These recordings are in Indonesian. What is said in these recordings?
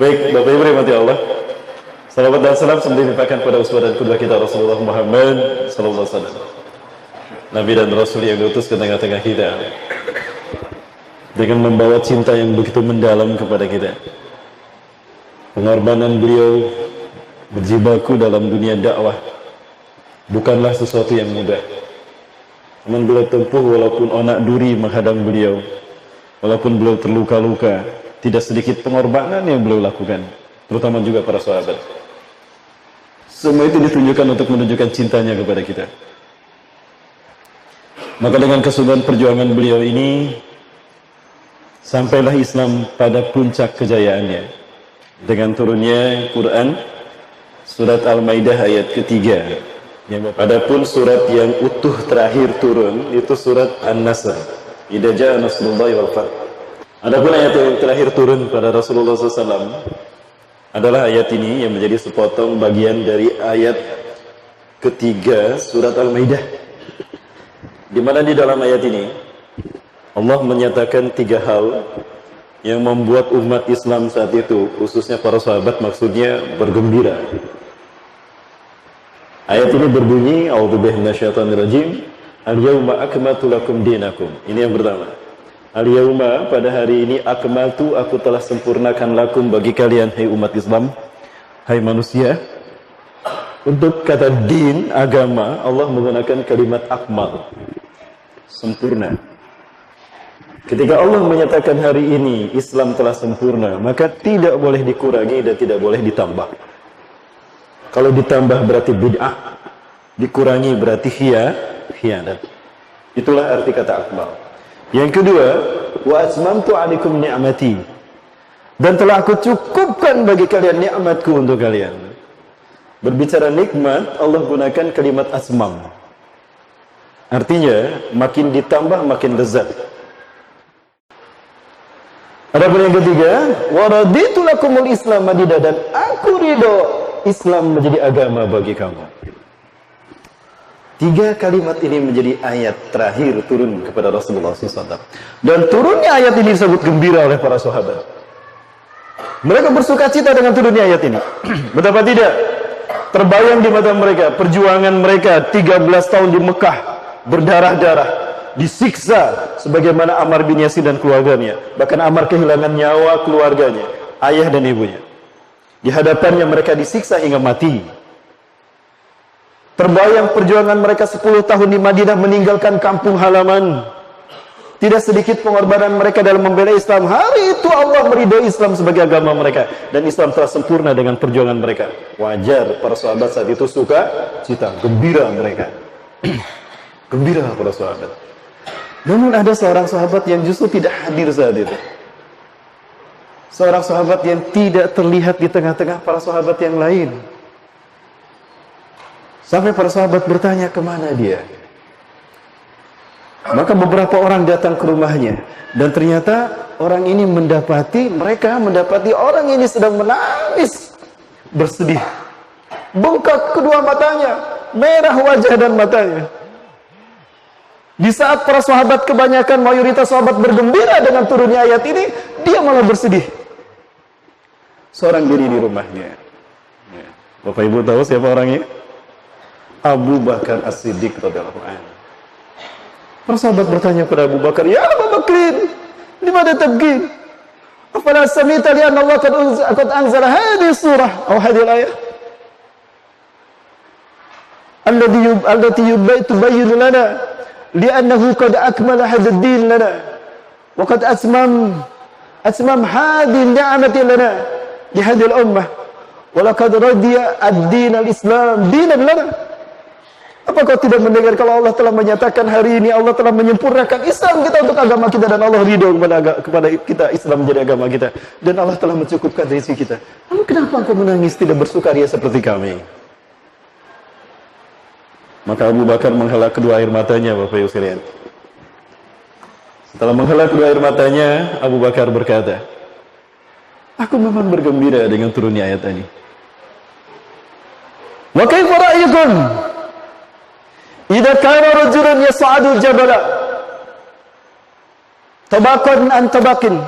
Baik, Bapak Ibu rahmati Allah. Salawat dan salam sembah dipakai pada uswah dan kedua kita Rasulullah Muhammad sallallahu alaihi wasallam. Nabi dan Rasul yang diutus ke tengah-tengah kita dengan membawa cinta yang begitu mendalam kepada kita. Pengorbanan beliau berjibaku dalam dunia dakwah bukanlah sesuatu yang mudah. Namun beliau tempuh walaupun onak duri menghadang beliau, walaupun beliau terluka-luka, tidak sedikit pengorbanan yang beliau lakukan, terutama juga para sahabat. Semua itu ditunjukkan untuk menunjukkan cintanya kepada kita. Maka dengan kesungguhan perjuangan beliau ini, sampailah Islam pada puncak kejayaannya. Dengan turunnya Quran, surat Al-Maidah ayat ketiga. Adapun surat yang utuh terakhir turun, itu surat An-Nasr. Idza jaa nasrullahi wal fath. Adapun ayat yang terakhir turun pada Rasulullah SAW adalah ayat ini yang menjadi sepotong bagian dari ayat ketiga surat Al-Maidah di mana di dalam ayat ini Allah menyatakan tiga hal yang membuat umat Islam saat itu, khususnya para sahabat maksudnya bergembira. Ayat ini berbunyi, A'udzubillahi minasyaitonirrajim, Al-yauma akmaltu lakum dinakum. Ini yang pertama. Al-yauma pada hari ini akmaltu aku telah sempurnakan lakum bagi kalian hai umat Islam, hai manusia. Untuk kata din, agama, Allah menggunakan kalimat akmal sempurna. Ketika Allah menyatakan hari ini Islam telah sempurna, maka tidak boleh dikurangi dan tidak boleh ditambah. Kalau ditambah berarti bid'ah, dikurangi berarti hia, hianat. Itulah arti kata akmal. Yang kedua, wa asmamtu alaikum ni'mati. Dan telah aku cukupkan bagi kalian nikmatku untuk kalian. Berbicara nikmat, Allah gunakan kalimat asmam. Artinya makin ditambah makin lezat. Adapun yang ketiga, waraditu lakumul Islam madidah dan aku ridho Islam menjadi agama bagi kamu. Tiga kalimat ini menjadi ayat terakhir turun kepada Rasulullah SAW. Dan turunnya ayat ini disebut gembira oleh para sahabat. Mereka bersuka cita dengan turunnya ayat ini. Betapa tidak? Terbayang di mata mereka perjuangan mereka 13 tahun di Mekah berdarah-darah, disiksa sebagaimana Amar bin Yasin dan keluarganya. Bahkan Amar kehilangan nyawa keluarganya, ayah dan ibunya. Di hadapannya mereka disiksa hingga mati. Terbayang perjuangan mereka 10 tahun di Madinah meninggalkan kampung halaman. Tidak sedikit pengorbanan mereka dalam membela Islam. Hari itu Allah meridai Islam sebagai agama mereka. Dan Islam telah sempurna dengan perjuangan mereka. Wajar para sahabat saat itu suka cita, gembira mereka. Gembira para sahabat. Namun ada seorang sahabat yang justru tidak hadir saat itu. Seorang sahabat yang tidak terlihat di tengah-tengah para sahabat yang lain. Sampai para sahabat bertanya ke mana dia. Maka beberapa orang datang ke rumahnya. Dan ternyata orang ini mendapati, mereka mendapati orang ini sedang menangis. Bersedih. Bengkak kedua matanya. Merah wajah dan matanya. Di saat para sahabat kebanyakan mayoritas sahabat bergembira dengan turunnya ayat ini, dia malah bersedih. Seorang diri di rumahnya. Ya. Bapak Ibu tahu siapa orangnya? Abu Bakar As-Siddiq radhiyallahu anhu. Para sahabat bertanya kepada Abu Bakar, "Ya Abu Bakrin, mana tabghi? Afala samita li anna Allah qad anzala hadhihi surah atau hadhihi ayat?" Alladhi allati tubayyinu lana لأنه قد أكمل هذا الدين لنا وقد أتمم أتمم هذه النعمة لنا لهذه الأمة ولقد رضي الدين الإسلام دينا لنا apa kau tidak mendengar kalau Allah telah menyatakan hari ini Allah telah menyempurnakan Islam kita untuk agama kita dan Allah ridho kepada, kepada kita Islam menjadi agama kita dan Allah telah mencukupkan rezeki kita. Lalu kenapa engkau menangis tidak bersukaria seperti kami? Maka Abu Bakar menghela kedua air matanya, Bapak Ibu sekalian. Setelah menghela kedua air matanya, Abu Bakar berkata, Aku memang bergembira dengan turunnya ayat ini. Wa kaifa ra'yukum? Kana rajulun yas'adu jabala tabaqan an tabaqin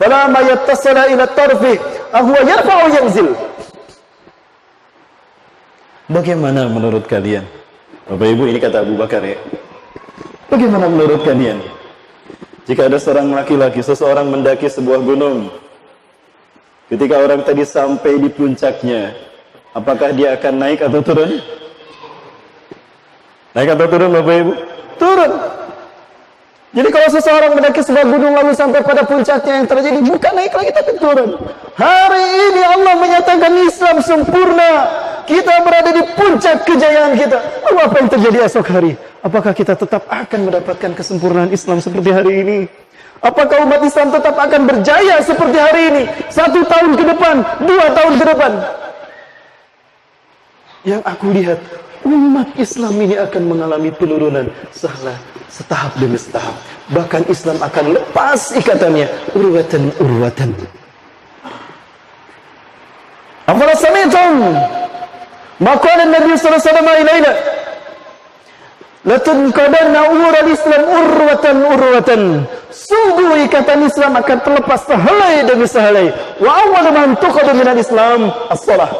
Fala ma yattasala ila tarfi ahwa yarfa'u yanzil. Bagaimana menurut kalian? Bapak Ibu ini kata Abu Bakar ya. Bagaimana menurut kalian? Jika ada seorang laki-laki, seseorang mendaki sebuah gunung. Ketika orang tadi sampai di puncaknya, apakah dia akan naik atau turun? Naik atau turun Bapak Ibu? Turun. Jadi kalau seseorang mendaki sebuah gunung lalu sampai pada puncaknya yang terjadi bukan naik lagi tapi turun. Hari ini Allah menyatakan Islam sempurna. Kita berada di puncak kejayaan kita. Lalu apa yang terjadi esok hari? Apakah kita tetap akan mendapatkan kesempurnaan Islam seperti hari ini? Apakah umat Islam tetap akan berjaya seperti hari ini? Satu tahun ke depan, dua tahun ke depan. Yang aku lihat, umat Islam ini akan mengalami penurunan salah setahap demi setahap. Bahkan Islam akan lepas ikatannya urwatan urwatan. Afala sami'tum ma Nabi sallallahu alaihi wasallam ilaina Latunqadanna ural Islam urwatan urwatan. Sungguh ikatan Islam akan terlepas sehelai demi sehelai. Wa awal man tuqadu minal Islam as-salah.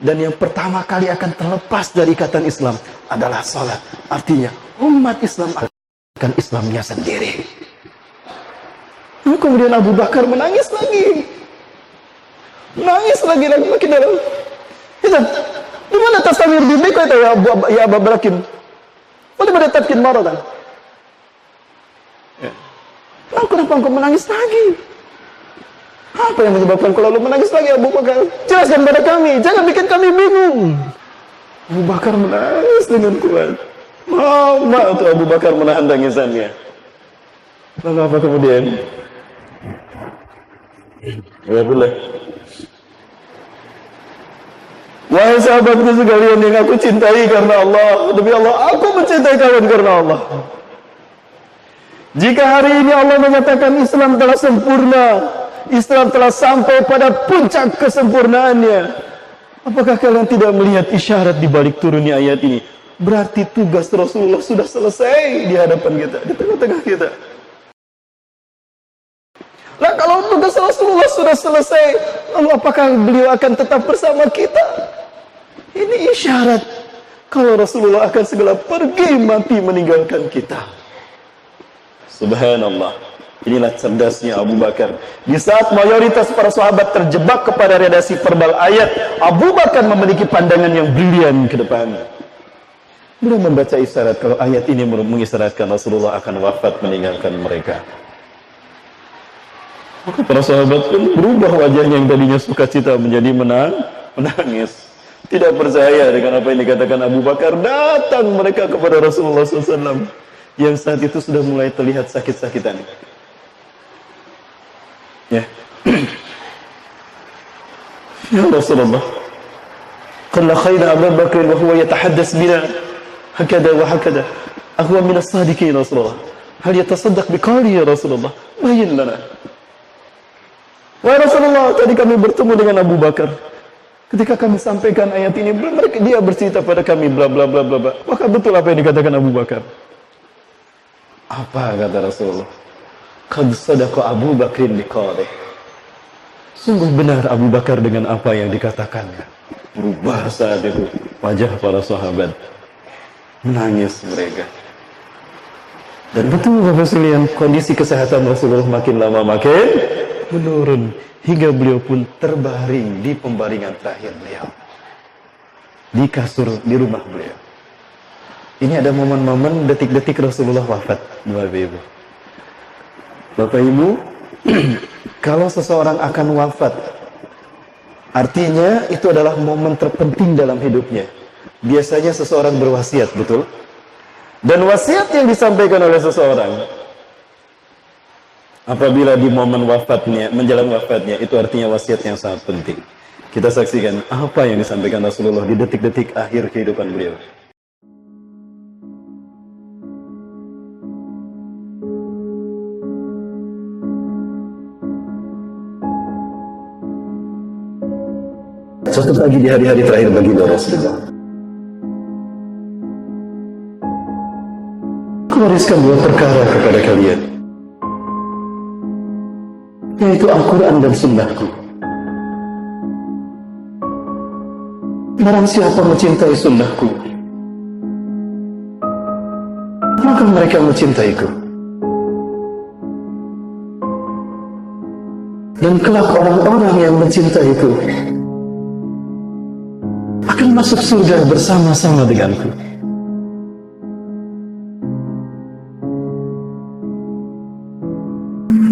Dan yang pertama kali akan terlepas dari ikatan Islam adalah salat. Artinya umat Islam akan Islamnya sendiri. Lalu kemudian Abu Bakar menangis lagi. Menangis lagi lagi makin dalam. Itu, di mana tasawir di itu ya Abu ya Abu Bakar? Mana pada tatkin maratan? Ya. Lalu kenapa engkau menangis lagi? Apa yang menyebabkan kau lalu menangis lagi Abu Bakar? Jelaskan pada kami, jangan bikin kami bingung. Abu Bakar menangis dengan kuat. Lama untuk Abu Bakar menahan tangisannya. Lalu apa kemudian? Ya boleh. Wahai sahabatku sekalian yang aku cintai karena Allah. Demi Allah, aku mencintai kalian karena Allah. Jika hari ini Allah menyatakan Islam telah sempurna, Islam telah sampai pada puncak kesempurnaannya, apakah kalian tidak melihat isyarat di balik turunnya ayat ini? Berarti tugas Rasulullah sudah selesai di hadapan kita, di tengah-tengah kita. Nah kalau tugas Rasulullah sudah selesai, lalu apakah beliau akan tetap bersama kita? Ini isyarat kalau Rasulullah akan segera pergi mati meninggalkan kita. Subhanallah. Inilah cerdasnya Abu Bakar. Di saat mayoritas para sahabat terjebak kepada redaksi verbal ayat, Abu Bakar memiliki pandangan yang brilian ke depan. Beliau membaca isyarat kalau ayat ini mengisyaratkan Rasulullah akan wafat meninggalkan mereka. Maka para sahabat pun berubah wajahnya yang tadinya sukacita menjadi menang, menangis. Tidak percaya dengan apa yang dikatakan Abu Bakar. Datang mereka kepada Rasulullah SAW. Yang saat itu sudah mulai terlihat sakit-sakitan. Ya. ya Rasulullah. Qalla khayra Abu Bakr wa huwa yatahaddas bina hakada wa hakada. Ahwa min as-sadiqin Rasulullah. Hal yatasaddaq biqali ya Rasulullah? Bayin lana. Wahai Rasulullah, tadi kami bertemu dengan Abu Bakar. Ketika kami sampaikan ayat ini, mereka dia bercerita pada kami bla bla bla bla bla. Maka betul apa yang dikatakan Abu Bakar. Apa kata Rasulullah? Qad Abu Bakrin biqalih. Sungguh benar Abu Bakar dengan apa yang dikatakannya. Berubah saat itu wajah para sahabat menangis mereka. Dan betul Bapak sekalian, kondisi kesehatan Rasulullah makin lama makin menurun hingga beliau pun terbaring di pembaringan terakhir beliau. Di kasur di rumah beliau. Ini ada momen-momen detik-detik Rasulullah wafat, Bapak Ibu. Bapak Ibu, kalau seseorang akan wafat, artinya itu adalah momen terpenting dalam hidupnya biasanya seseorang berwasiat, betul? Dan wasiat yang disampaikan oleh seseorang apabila di momen wafatnya, menjelang wafatnya, itu artinya wasiat yang sangat penting. Kita saksikan apa yang disampaikan Rasulullah di detik-detik akhir kehidupan beliau. Suatu pagi di hari-hari terakhir bagi Rasulullah. Aku wariskan dua perkara kepada kalian. yaitu Al-Quran dan Sunnahku. Barang siapa mencintai Sunnahku, maka mereka mencintaiku. Dan kelak orang-orang yang mencintaiku masuk surga bersama-sama denganku.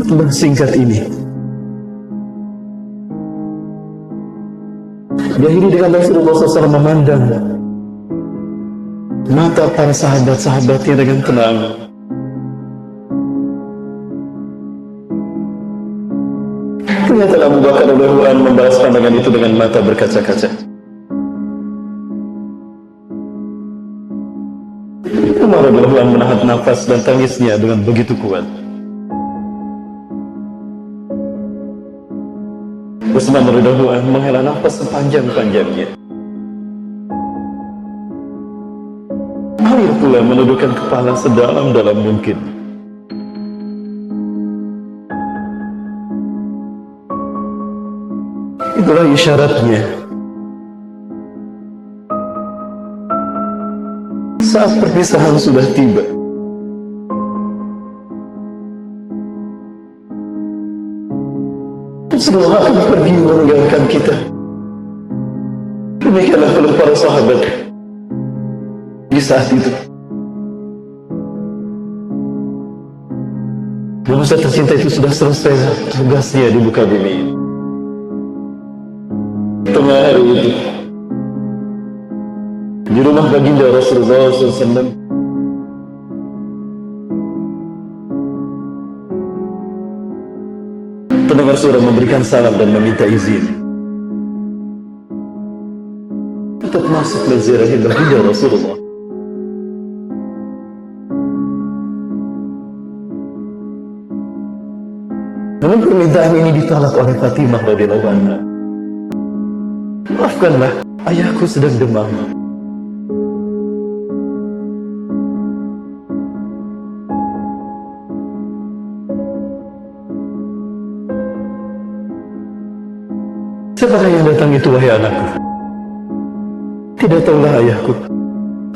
Khutbah singkat ini diakhiri dengan Rasulullah SAW memandang mata para sahabat-sahabatnya dengan tenang. Ternyata Abu Bakar radhiyallahu membalas pandangan itu dengan mata berkaca-kaca. Radhiyallahu menahan nafas dan tangisnya dengan begitu kuat. Utsman radhiyallahu menghela nafas sepanjang-panjangnya. Air pula menundukkan kepala sedalam-dalam mungkin. Itulah isyaratnya. Saat perpisahan sudah tiba. Semua akan pergi meninggalkan kita. Demikianlah kalau para sahabat di saat itu. Manusia tercinta itu sudah selesai tugasnya di muka bumi. Tengah hari itu, di rumah baginda Rasulullah SAW, pendengar suara memberikan salam dan meminta izin untuk masuk menziarahi baginda Rasulullah. Namun permintaan ini ditolak oleh Fatimah radhiyallahu anha. Maafkanlah, ayahku sedang demam. Datang itu wahai anakku? Tidak tahulah ayahku.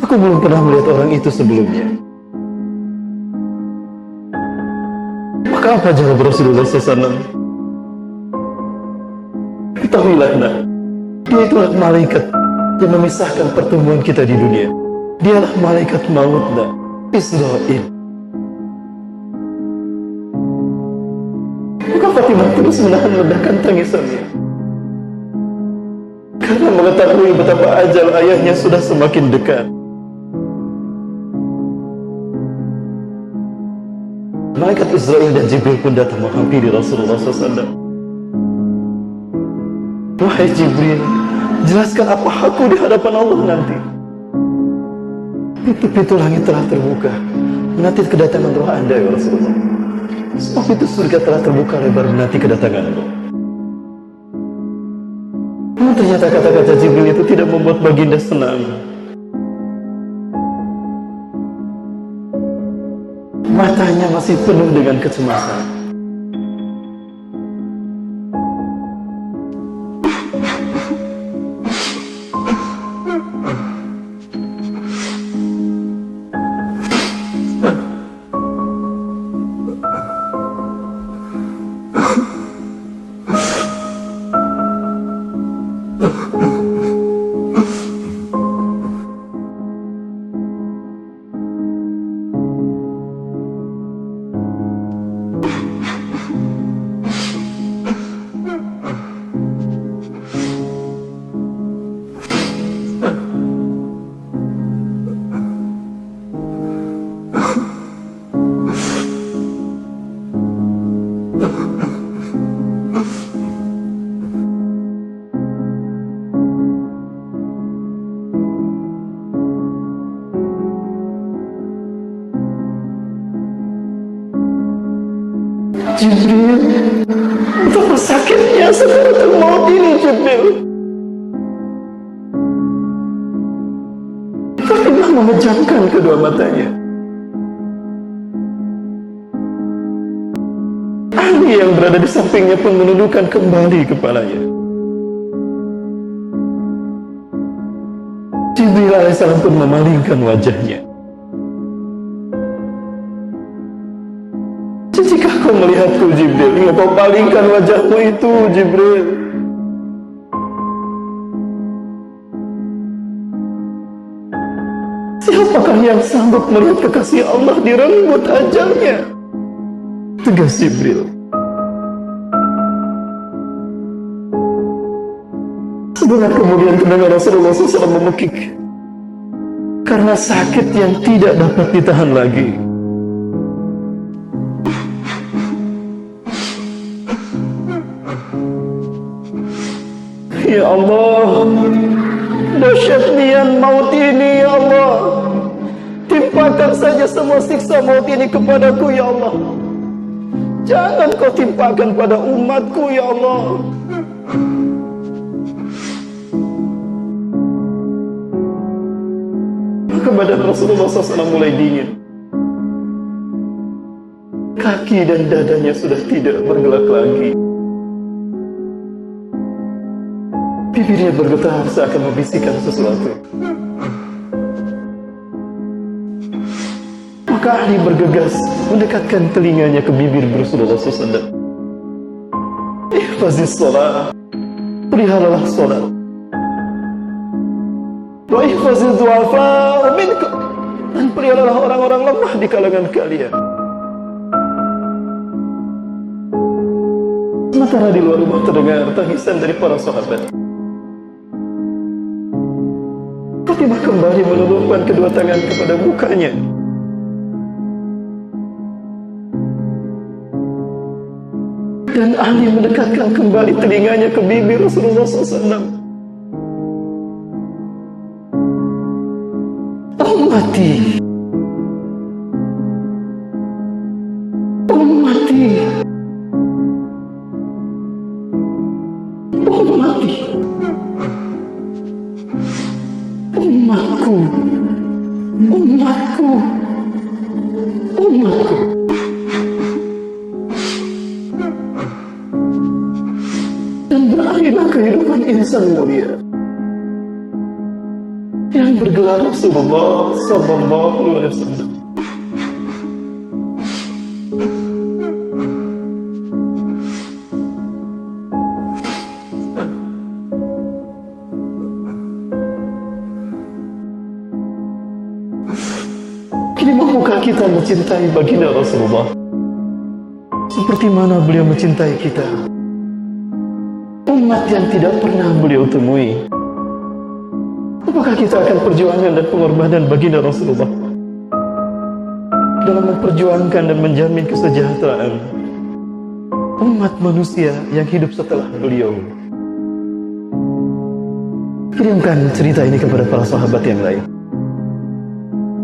Aku belum pernah melihat orang itu sebelumnya. Maka apa jawab Rasulullah SAW? Ketahuilah nak, dia itulah malaikat yang memisahkan pertemuan kita di dunia. Dialah malaikat maut nak, Israel. Maka Fatimah terus menahan ledakan tangisannya. Karena mengetahui betapa ajal ayahnya sudah semakin dekat. Malaikat Israel dan Jibril pun datang menghampiri Rasulullah SAW. Wahai Jibril, jelaskan apa hakku di hadapan Allah nanti. Pintu-pintu langit telah terbuka, menanti kedatangan roh Anda ya Rasulullah. Sebab itu surga telah terbuka lebar menanti kedatanganmu. Namun ternyata kata-kata Jibril itu tidak membuat baginda senang. Matanya masih penuh dengan kecemasan. Kedua matanya. Ali yang berada di sampingnya pun menundukkan kembali kepalanya. Jibril alaihissalam pun memalingkan wajahnya. Jika kau melihatku Jibril, hingga kau palingkan wajahmu itu Jibril. Siapakah yang sanggup melihat kekasih Allah direnggut ajalnya? Tegas Jibril. Sebentar kemudian terdengar Rasulullah SAW memekik karena sakit yang tidak dapat ditahan lagi. Ya Allah, dahsyat nian maut ini ya Allah. Timpakan saja semua siksa maut ini kepadaku ya Allah. Jangan kau timpakan pada umatku ya Allah. Kepada Rasulullah SAW mulai dingin. Kaki dan dadanya sudah tidak bergelak lagi. Bibirnya bergetar seakan membisikkan sesuatu. Maka Ali bergegas mendekatkan telinganya ke bibir Rasulullah SAW. Ihfazis sholat. Peliharalah sholat. Wa ihfazil du'afa minkum. Dan peliharalah orang-orang lemah di kalangan kalian. Sementara di luar rumah terdengar tangisan dari para sahabat. Fatimah kembali menundukkan kedua tangan kepada mukanya. Dan Ali mendekatkan kembali telinganya ke bibir Rasulullah SAW. Oh kehidupan insan mulia yang bergelar Rasulullah Sallallahu Alaihi Wasallam. Kini kita mencintai baginda Rasulullah seperti mana beliau mencintai kita? Umat yang tidak pernah beliau temui. Apakah kita akan perjuangan dan pengorbanan baginda Rasulullah dalam memperjuangkan dan menjamin kesejahteraan umat manusia yang hidup setelah beliau? Kirimkan cerita ini kepada para sahabat yang lain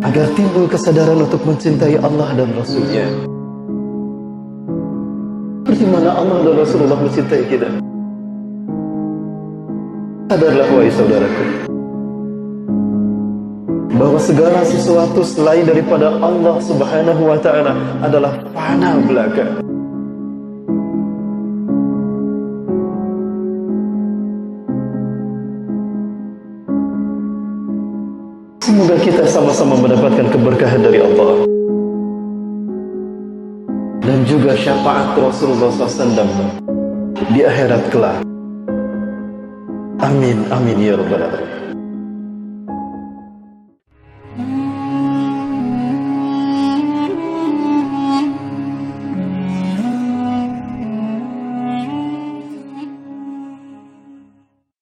agar timbul kesadaran untuk mencintai Allah dan Rasulnya. Seperti mana Allah dan Rasulullah mencintai kita. Sadarlah wahai saudaraku bahwa segala sesuatu selain daripada Allah Subhanahu wa taala adalah fana belaka. Semoga kita sama-sama mendapatkan keberkahan dari Allah dan juga syafaat Rasulullah SAW di akhirat kelak. Amin, amin ya rabbal alamin.